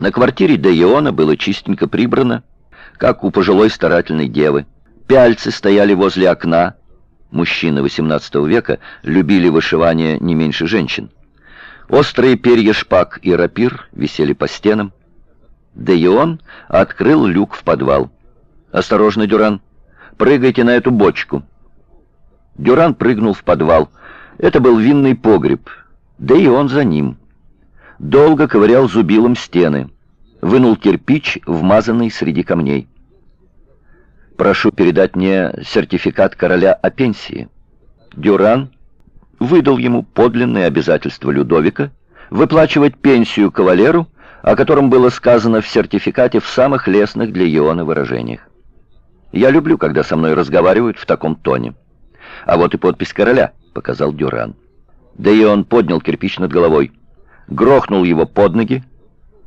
На квартире Де Иона было чистенько прибрано, как у пожилой старательной девы. Пяльцы стояли возле окна. Мужчины XVIII века любили вышивание не меньше женщин. Острые перья шпаг и рапир висели по стенам. Де Ион открыл люк в подвал. «Осторожно, Дюран, прыгайте на эту бочку». Дюран прыгнул в подвал. Это был винный погреб. Да за ним. Долго ковырял зубилом стены. Вынул кирпич, вмазанный среди камней. «Прошу передать мне сертификат короля о пенсии». Дюран выдал ему подлинное обязательство Людовика выплачивать пенсию кавалеру, о котором было сказано в сертификате в самых лестных для Иона выражениях. Я люблю, когда со мной разговаривают в таком тоне. А вот и подпись короля, показал Дюран. Да и он поднял кирпич над головой, грохнул его под ноги,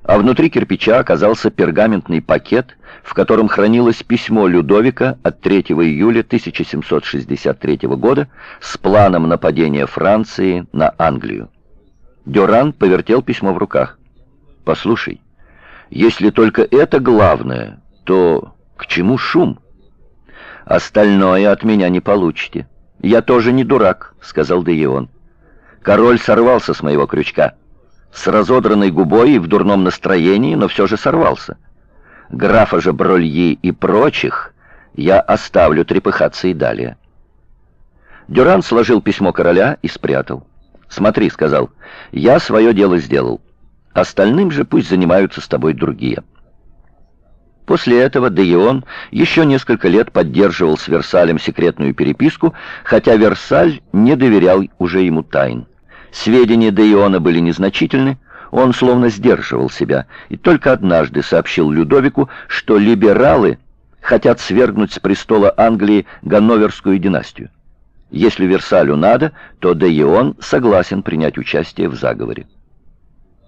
а внутри кирпича оказался пергаментный пакет, в котором хранилось письмо Людовика от 3 июля 1763 года с планом нападения Франции на Англию. Дюран повертел письмо в руках. «Послушай, если только это главное, то к чему шум? Остальное от меня не получите». «Я тоже не дурак», — сказал Деион. Король сорвался с моего крючка. С разодранной губой и в дурном настроении, но все же сорвался. Графа же Брольи и прочих я оставлю трепыхаться и далее. Дюран сложил письмо короля и спрятал. «Смотри», — сказал, — «я свое дело сделал. Остальным же пусть занимаются с тобой другие». После этого Деион еще несколько лет поддерживал с Версалем секретную переписку, хотя Версаль не доверял уже ему тайн. Сведения Деиона были незначительны, он словно сдерживал себя, и только однажды сообщил Людовику, что либералы хотят свергнуть с престола Англии Ганноверскую династию. Если Версалю надо, то Деион согласен принять участие в заговоре.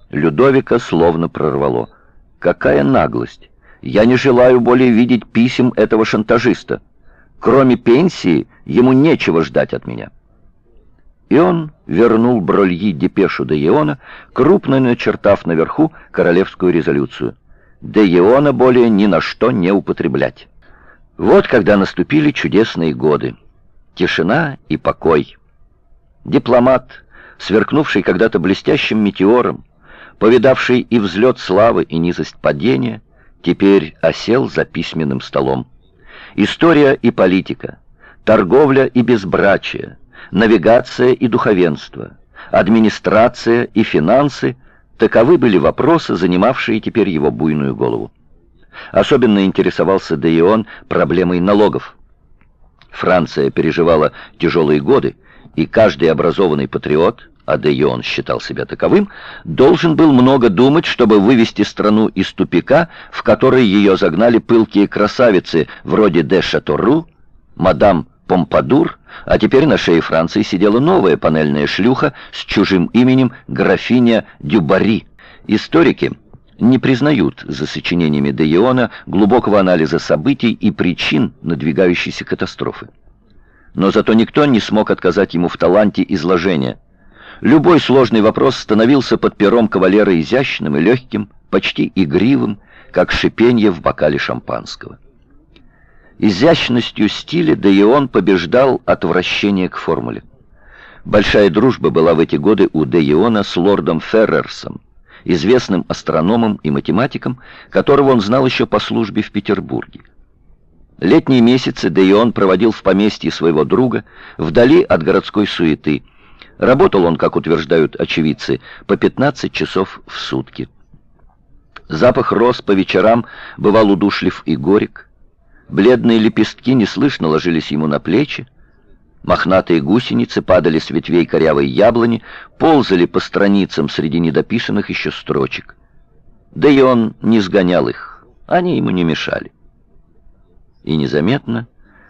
Людовика словно прорвало. Какая наглость! Я не желаю более видеть писем этого шантажиста. Кроме пенсии, ему нечего ждать от меня». И он вернул Брольи депешу де Иона, крупно начертав наверху королевскую резолюцию. Де Иона более ни на что не употреблять. Вот когда наступили чудесные годы. Тишина и покой. Дипломат, сверкнувший когда-то блестящим метеором, повидавший и взлет славы, и низость падения, теперь осел за письменным столом. История и политика, торговля и безбрачие, навигация и духовенство, администрация и финансы – таковы были вопросы, занимавшие теперь его буйную голову. Особенно интересовался Деион проблемой налогов. Франция переживала тяжелые годы, и каждый образованный патриот – а Де Йон считал себя таковым, должен был много думать, чтобы вывести страну из тупика, в который ее загнали пылкие красавицы вроде Де Шатору, мадам Помпадур, а теперь на шее Франции сидела новая панельная шлюха с чужим именем графиня Дюбари. Историки не признают за сочинениями Де Иона глубокого анализа событий и причин надвигающейся катастрофы. Но зато никто не смог отказать ему в таланте изложения – Любой сложный вопрос становился под пером кавалера изящным и легким, почти игривым, как шипенье в бокале шампанского. Изящностью стиля да и он побеждал отвращение к формуле. Большая дружба была в эти годы у Де Иона с лордом Феррерсом, известным астрономом и математиком, которого он знал еще по службе в Петербурге. Летние месяцы Де Ион проводил в поместье своего друга, вдали от городской суеты – Работал он, как утверждают очевидцы, по 15 часов в сутки. Запах роз по вечерам бывал удушлив и горек. Бледные лепестки неслышно ложились ему на плечи. Мохнатые гусеницы падали с ветвей корявой яблони, ползали по страницам среди недописанных еще строчек. Да и он не сгонял их, они ему не мешали. И незаметно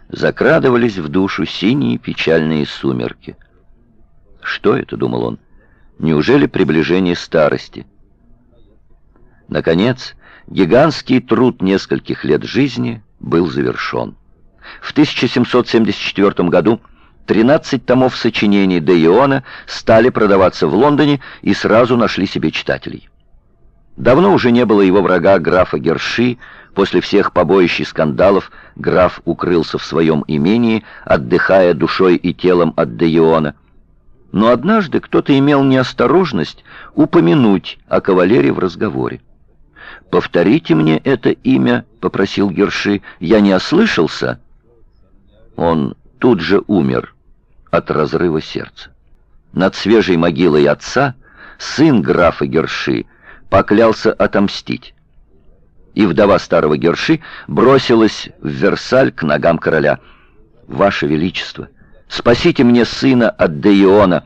закрадывались в душу синие печальные сумерки — что это, думал он? Неужели приближение старости? Наконец, гигантский труд нескольких лет жизни был завершен. В 1774 году 13 томов сочинений Де Иона стали продаваться в Лондоне и сразу нашли себе читателей. Давно уже не было его врага графа Герши, после всех побоищ и скандалов граф укрылся в своем имении, отдыхая душой и телом от Деиона. Но однажды кто-то имел неосторожность упомянуть о кавалере в разговоре. «Повторите мне это имя», — попросил Герши, — «я не ослышался». Он тут же умер от разрыва сердца. Над свежей могилой отца сын графа Герши поклялся отомстить. И вдова старого Герши бросилась в Версаль к ногам короля. «Ваше Величество, спасите мне сына от Деиона.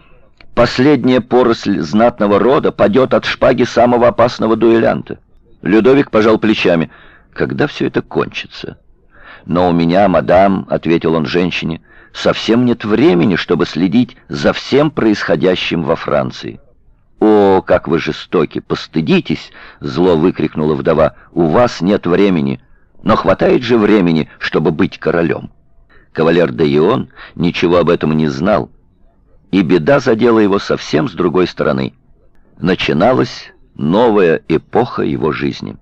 Последняя поросль знатного рода падет от шпаги самого опасного дуэлянта». Людовик пожал плечами. «Когда все это кончится?» «Но у меня, мадам», — ответил он женщине, — «совсем нет времени, чтобы следить за всем происходящим во Франции». «О, как вы жестоки! Постыдитесь!» — зло выкрикнула вдова. «У вас нет времени, но хватает же времени, чтобы быть королем». Кавалер де Ион ничего об этом не знал, и беда задела его совсем с другой стороны. Начиналась новая эпоха его жизни.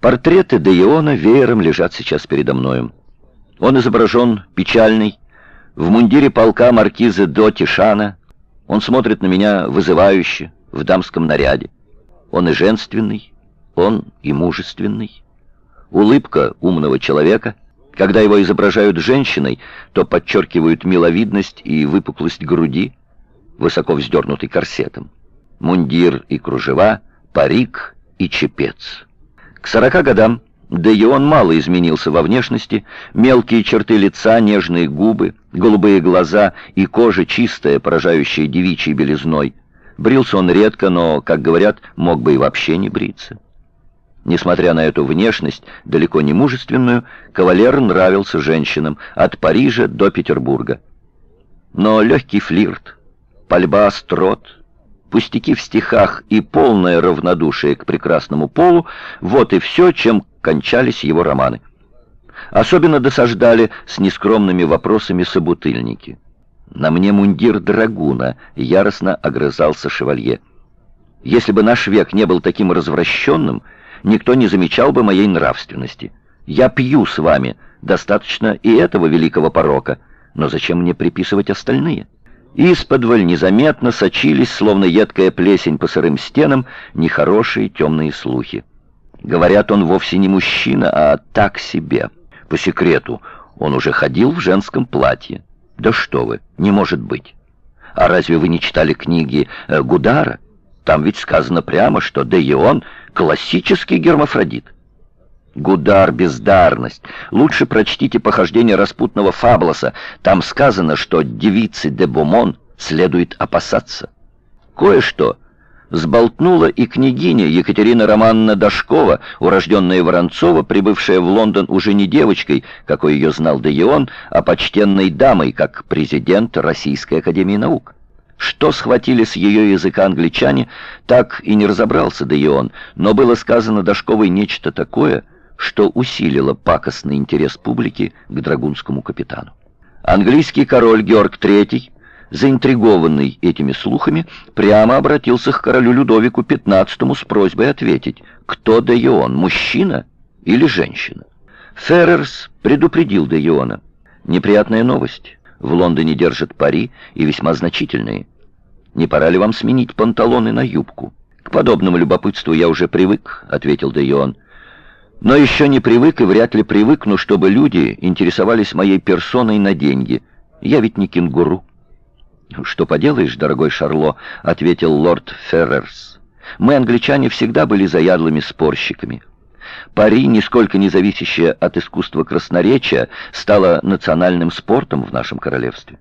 Портреты де Иона веером лежат сейчас передо мною. Он изображен печальный, в мундире полка маркизы до Тишана. Он смотрит на меня вызывающе, в дамском наряде. Он и женственный, он и мужественный. Улыбка умного человека. Когда его изображают женщиной, то подчеркивают миловидность и выпуклость груди, высоко вздернутый корсетом. Мундир и кружева, парик и чепец. К сорока годам да и он мало изменился во внешности, мелкие черты лица, нежные губы, голубые глаза и кожа чистая, поражающая девичьей белизной. Брился он редко, но, как говорят, мог бы и вообще не бриться. Несмотря на эту внешность, далеко не мужественную, кавалер нравился женщинам от Парижа до Петербурга. Но легкий флирт, пальба острот — пустяки в стихах и полное равнодушие к прекрасному полу — вот и все, чем кончались его романы. Особенно досаждали с нескромными вопросами собутыльники. «На мне мундир драгуна», — яростно огрызался шевалье. «Если бы наш век не был таким развращенным, никто не замечал бы моей нравственности. Я пью с вами, достаточно и этого великого порока, но зачем мне приписывать остальные?» Исподволь незаметно сочились, словно едкая плесень по сырым стенам, нехорошие темные слухи. Говорят, он вовсе не мужчина, а так себе. По секрету, он уже ходил в женском платье. Да что вы, не может быть. А разве вы не читали книги э, Гудара? Там ведь сказано прямо, что да и он классический гермафродит. Гудар — бездарность. Лучше прочтите похождение распутного Фаблоса. Там сказано, что девицы де Бомон следует опасаться. Кое-что сболтнула и княгиня Екатерина Романовна Дашкова, урожденная Воронцова, прибывшая в Лондон уже не девочкой, какой ее знал Деион, а почтенной дамой, как президент Российской Академии Наук. Что схватили с ее языка англичане, так и не разобрался Деион, но было сказано Дашковой нечто такое — что усилило пакостный интерес публики к драгунскому капитану. Английский король Георг III, заинтригованный этими слухами, прямо обратился к королю Людовику XV с просьбой ответить, кто де Йон, мужчина или женщина. Феррерс предупредил де Йона. Неприятная новость. В Лондоне держат пари и весьма значительные. Не пора ли вам сменить панталоны на юбку? К подобному любопытству я уже привык, ответил де Йон. Но еще не привык и вряд ли привыкну, чтобы люди интересовались моей персоной на деньги. Я ведь не кенгуру. «Что поделаешь, дорогой Шарло», — ответил лорд Феррерс. «Мы, англичане, всегда были заядлыми спорщиками. Пари, нисколько не зависящее от искусства красноречия, стало национальным спортом в нашем королевстве».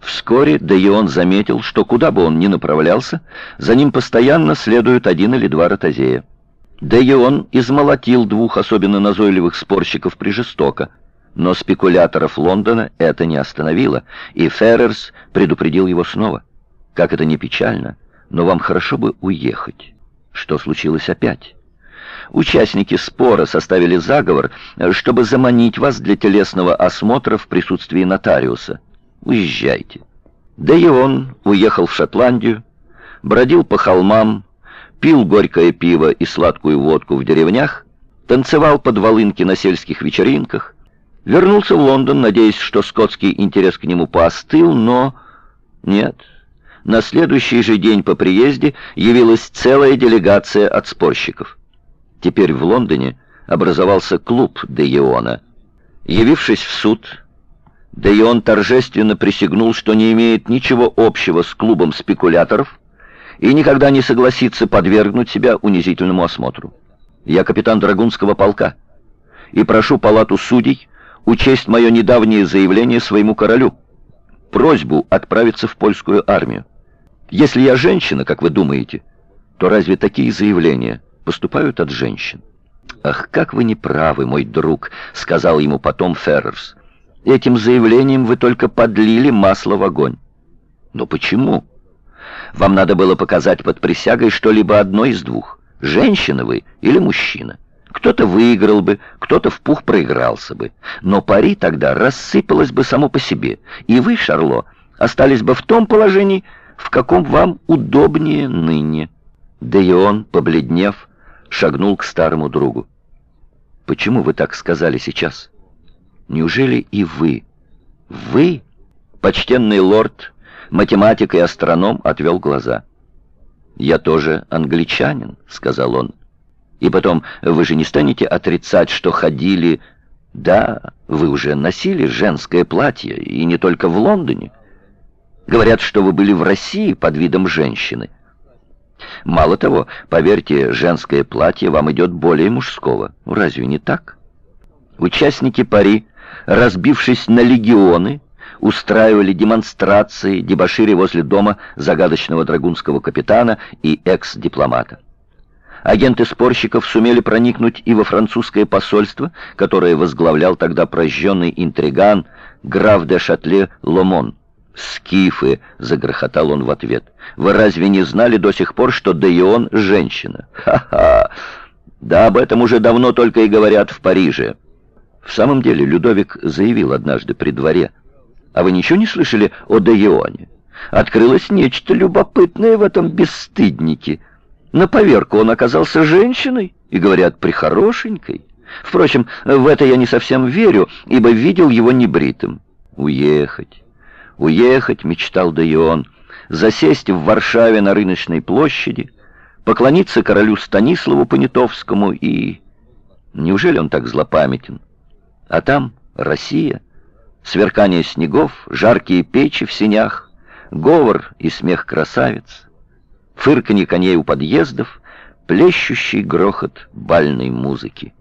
Вскоре Деион заметил, что куда бы он ни направлялся, за ним постоянно следуют один или два ротозея. Да и он измолотил двух особенно назойливых спорщиков прижестоко. Но спекуляторов Лондона это не остановило, и Феррерс предупредил его снова. Как это не печально, но вам хорошо бы уехать. Что случилось опять? Участники спора составили заговор, чтобы заманить вас для телесного осмотра в присутствии нотариуса. Уезжайте. Да и он уехал в Шотландию, бродил по холмам, пил горькое пиво и сладкую водку в деревнях, танцевал под волынки на сельских вечеринках, вернулся в Лондон, надеясь, что скотский интерес к нему поостыл, но нет. На следующий же день по приезде явилась целая делегация от спорщиков. Теперь в Лондоне образовался клуб Де Иона. Явившись в суд, Де Ион торжественно присягнул, что не имеет ничего общего с клубом спекуляторов и никогда не согласится подвергнуть себя унизительному осмотру. Я капитан Драгунского полка и прошу палату судей учесть мое недавнее заявление своему королю, просьбу отправиться в польскую армию. Если я женщина, как вы думаете, то разве такие заявления поступают от женщин? «Ах, как вы не правы, мой друг», — сказал ему потом Феррерс. «Этим заявлением вы только подлили масло в огонь». «Но почему?» «Вам надо было показать под присягой что-либо одно из двух. Женщина вы или мужчина. Кто-то выиграл бы, кто-то в пух проигрался бы. Но пари тогда рассыпалось бы само по себе, и вы, Шарло, остались бы в том положении, в каком вам удобнее ныне». Да и он, побледнев, шагнул к старому другу. «Почему вы так сказали сейчас? Неужели и вы? Вы?» Почтенный лорд, математик и астроном, отвел глаза. «Я тоже англичанин», — сказал он. «И потом, вы же не станете отрицать, что ходили...» «Да, вы уже носили женское платье, и не только в Лондоне. Говорят, что вы были в России под видом женщины». Мало того, поверьте, женское платье вам идет более мужского. Разве не так? Участники пари, разбившись на легионы, устраивали демонстрации, дебошири возле дома загадочного драгунского капитана и экс-дипломата. Агенты спорщиков сумели проникнуть и во французское посольство, которое возглавлял тогда прожженный интриган граф де Шатле Ломон. «Скифы!» — загрохотал он в ответ. «Вы разве не знали до сих пор, что Деион — женщина? Ха-ха! Да об этом уже давно только и говорят в Париже». В самом деле Людовик заявил однажды при дворе. «А вы ничего не слышали о Деионе? Открылось нечто любопытное в этом бесстыднике. На поверку он оказался женщиной, и, говорят, прихорошенькой. Впрочем, в это я не совсем верю, ибо видел его небритым. Уехать». Уехать, мечтал да и он, засесть в Варшаве на рыночной площади, поклониться королю Станиславу Понятовскому и... Неужели он так злопамятен? А там Россия, сверкание снегов, жаркие печи в синях, говор и смех красавиц, фырканье коней у подъездов, плещущий грохот бальной музыки.